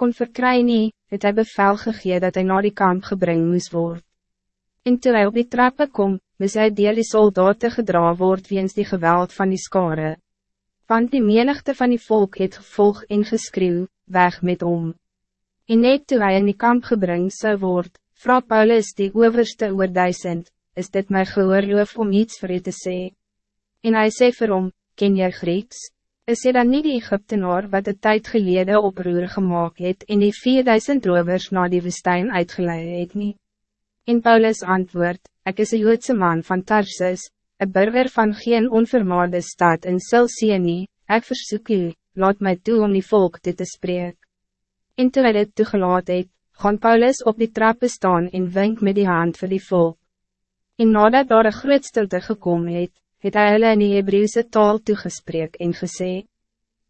kon verkry nie, het hy bevel gegee dat hij naar die kamp gebring moes word. En toe hy op die trappe kom, moes hy deel die soldaten gedra word weens die geweld van die skare. Want die menigte van die volk het gevolg en geskreeuw, weg met om. En net toe hy in die kamp gebring zou word, vraag Paulus die overste oor duisend, is dit my gehoorloof om iets voor u te sê? En hij sê vir hom, ken jy Grieks? Is jy dan niet die Egyptenaar wat de tijd geleden oproer gemaakt het en die 4000 rovers na die woestijn uitgeleid het nie? En Paulus antwoord, ik is een Joodse man van Tarsus, een burger van geen onvermaarde stad in Silsië ik verzoek u, laat mij toe om die volk dit te spreken. En toe hy dit toegelaat het, gaan Paulus op die trappe staan en wink met die hand voor die volk. En nadat daar een groot stilte gekomen het, het hy hulle in die Hebreeuwse taal toegesprek en gesê,